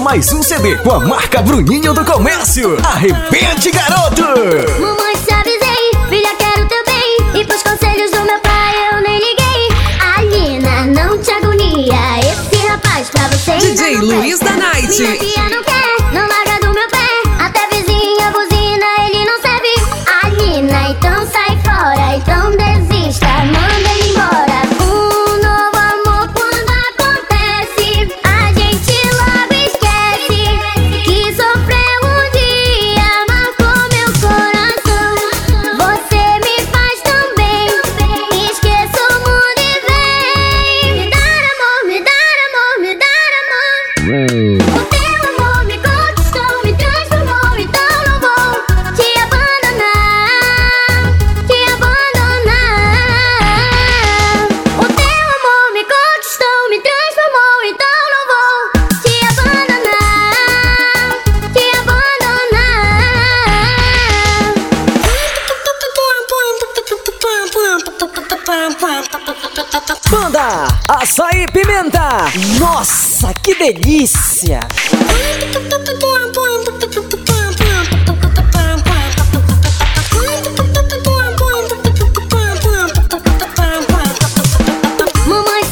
mais um CD com a marca Bruninho do Comércio. Arrebente, garoto! Mamãe, te avisei, filha, quero teu bem. E pros conselhos do meu pai eu nem liguei. Alina, não te agonia. Esse rapaz pra você DJ Luiz da Night. Minha tia não quer, não larga do meu pé. Até Banda Açaí Pimenta. Nossa, que delícia! Mamãe,